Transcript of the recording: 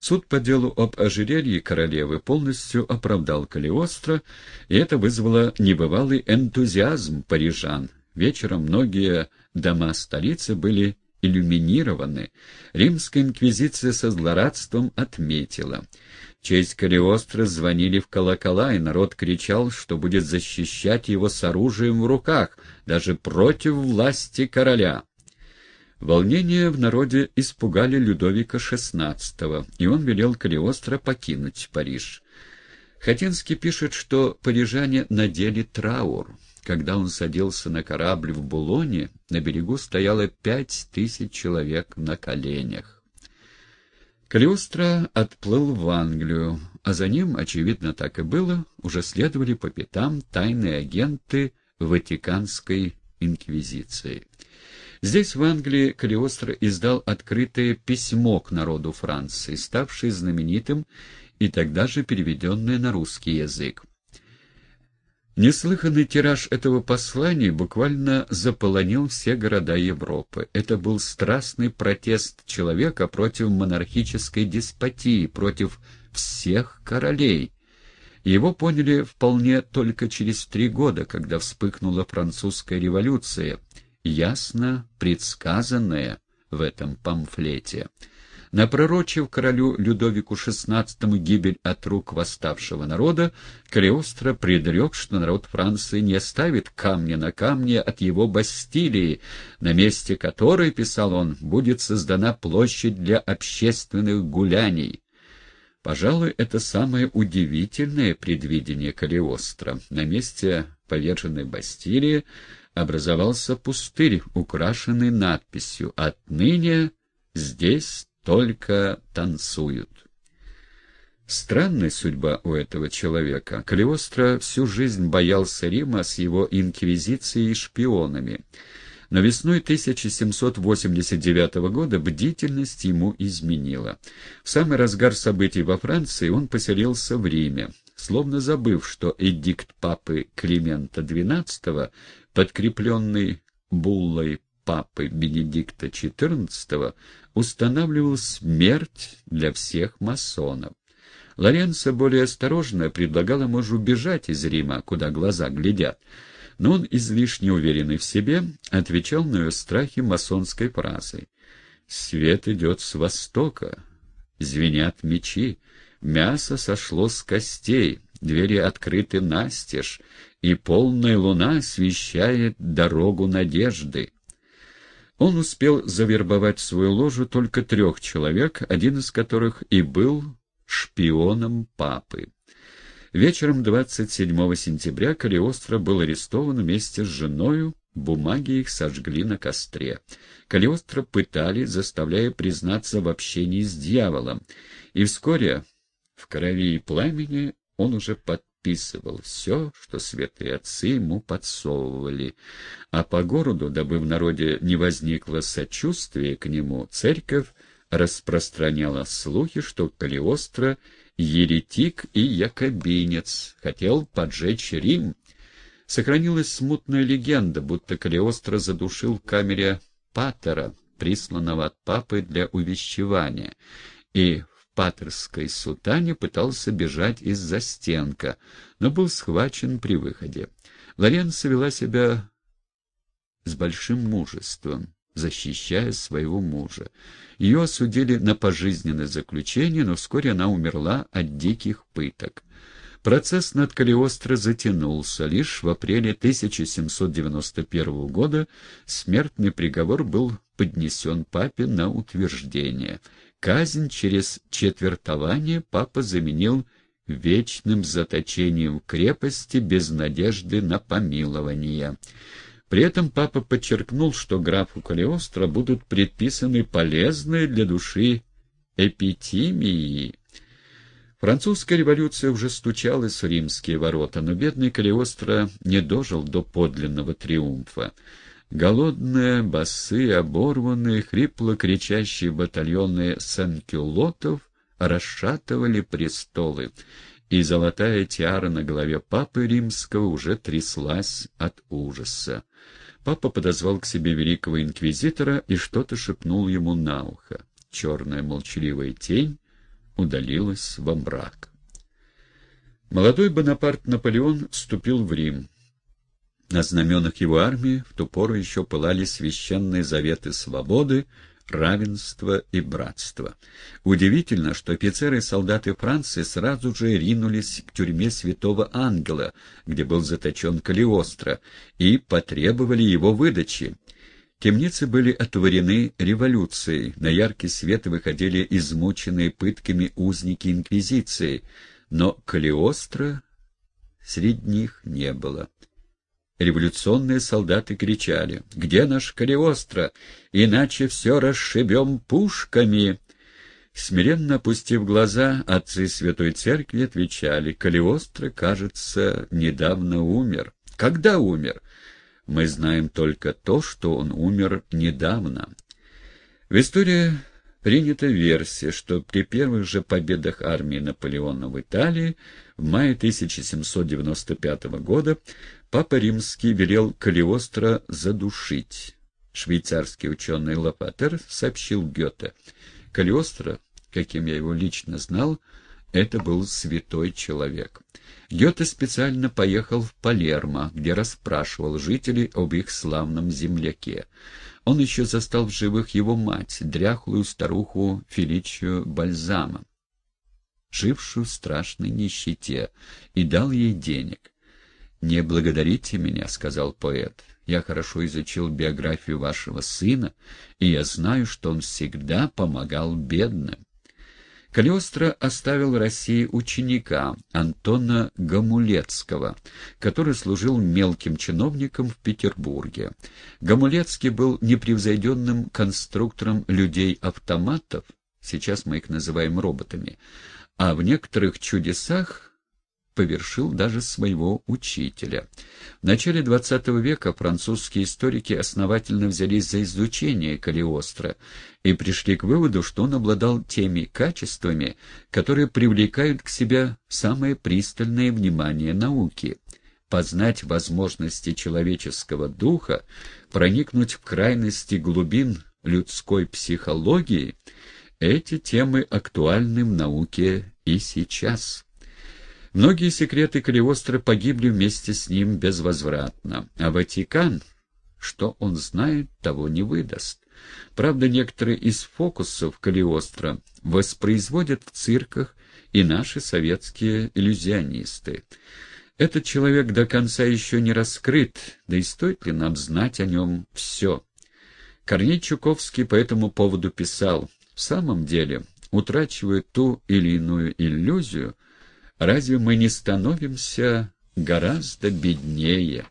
Суд по делу об ожерелье королевы полностью оправдал Калиостро, и это вызвало небывалый энтузиазм парижан. Вечером многие дома столицы были иллюминированы. Римская инквизиция со злорадством отметила. В честь Калиостро звонили в колокола, и народ кричал, что будет защищать его с оружием в руках, даже против власти короля. Волнения в народе испугали Людовика XVI, и он велел Калиостро покинуть Париж. Хатинский пишет, что парижане надели траур. Когда он садился на корабль в Булоне, на берегу стояло пять тысяч человек на коленях. Калиостро отплыл в Англию, а за ним, очевидно, так и было, уже следовали по пятам тайные агенты Ватиканской инквизиции. Здесь, в Англии, Калиостро издал открытое письмо к народу Франции, ставшее знаменитым и тогда же переведенное на русский язык. Неслыханный тираж этого послания буквально заполонил все города Европы. Это был страстный протест человека против монархической деспотии, против всех королей. Его поняли вполне только через три года, когда вспыхнула французская революция — ясно предсказанное в этом памфлете. Напророчив королю Людовику XVI гибель от рук восставшего народа, Калиостро предрек, что народ Франции не оставит камня на камне от его Бастилии, на месте которой, писал он, будет создана площадь для общественных гуляний. Пожалуй, это самое удивительное предвидение Калиостро. На месте поверженной Бастилии образовался пустырь, украшенный надписью «Отныне здесь только танцуют». Странная судьба у этого человека. Калиостро всю жизнь боялся Рима с его инквизицией и шпионами. Но весной 1789 года бдительность ему изменила. В самый разгар событий во Франции он поселился в Риме, словно забыв, что эдикт папы Климента XII подкрепленный буллой папы Бенедикта XIV, устанавливал смерть для всех масонов. Лоренцо более осторожно предлагал ему убежать из Рима, куда глаза глядят, но он, излишне уверенный в себе, отвечал на ее страхи масонской фразой. «Свет идет с востока, звенят мечи, мясо сошло с костей, двери открыты настежь, и полная луна освещает дорогу надежды. Он успел завербовать в свою ложу только трех человек, один из которых и был шпионом папы. Вечером 27 сентября Калиостро был арестован вместе с женою, бумаги их сожгли на костре. Калиостро пытали, заставляя признаться в общении с дьяволом, и вскоре в крови и пламени он уже подписывал все, что святые отцы ему подсовывали, а по городу, дабы в народе не возникло сочувствия к нему, церковь распространяла слухи, что Калиостро — еретик и якобинец, хотел поджечь Рим. Сохранилась смутная легенда, будто Калиостро задушил в камере Патера, присланного от папы для увещевания, и патерской сутане пытался бежать из застенка, но был схвачен при выходе. Лоренцо вела себя с большим мужеством, защищая своего мужа. Ее осудили на пожизненное заключение, но вскоре она умерла от диких пыток. Процесс над Калиостро затянулся. Лишь в апреле 1791 года смертный приговор был поднесен папе на утверждение. Казнь через четвертование папа заменил вечным заточением в крепости без надежды на помилование. При этом папа подчеркнул, что графу Калиостро будут предписаны полезные для души эпитимии, Французская революция уже стучалась в римские ворота, но бедный Калиостро не дожил до подлинного триумфа. Голодные, басы, оборванные, хрипло кричащие батальоны санкюлотов расшатывали престолы, и золотая тиара на голове папы римского уже тряслась от ужаса. Папа подозвал к себе великого инквизитора и что-то шепнул ему на ухо. Черная молчаливая тень удалилась во мрак. Молодой Бонапарт Наполеон вступил в Рим. На знаменах его армии в ту пору еще пылали священные заветы свободы, равенства и братства. Удивительно, что офицеры и солдаты Франции сразу же ринулись к тюрьме Святого Ангела, где был заточен Калиостро, и потребовали его выдачи. Темницы были отворены революцией, на яркий свет выходили измученные пытками узники Инквизиции, но Калиостро среди них не было. Революционные солдаты кричали «Где наш Калиостро? Иначе все расшибем пушками!» Смиренно опустив глаза, отцы Святой Церкви отвечали «Калиостро, кажется, недавно умер». «Когда умер?» Мы знаем только то, что он умер недавно. В истории принята версия, что при первых же победах армии Наполеона в Италии в мае 1795 года Папа Римский велел Калиостро задушить. Швейцарский ученый Лапатер сообщил Гёте. Калиостро, каким я его лично знал, это был святой человек. Гёте специально поехал в Палермо, где расспрашивал жителей об их славном земляке. Он еще застал в живых его мать, дряхлую старуху Феличию Бальзама, жившую в страшной нищете, и дал ей денег. «Не благодарите меня», — сказал поэт. «Я хорошо изучил биографию вашего сына, и я знаю, что он всегда помогал бедным». Калиостро оставил России ученика Антона Гамулецкого, который служил мелким чиновником в Петербурге. Гамулецкий был непревзойденным конструктором людей-автоматов, сейчас мы их называем роботами, а в некоторых чудесах повершил даже своего учителя. В начале XX века французские историки основательно взялись за изучение Калиостро и пришли к выводу, что он обладал теми качествами, которые привлекают к себе самое пристальное внимание науки познать возможности человеческого духа, проникнуть в крайности глубин людской психологии, эти темы актуальны в науке и сейчас. Многие секреты Калиостро погибли вместе с ним безвозвратно, а Ватикан, что он знает, того не выдаст. Правда, некоторые из фокусов Калиостро воспроизводят в цирках и наши советские иллюзионисты. Этот человек до конца еще не раскрыт, да и стоит ли нам знать о нем все. Корней Чуковский по этому поводу писал, в самом деле, утрачивая ту или иную иллюзию, Разве мы не становимся гораздо беднее?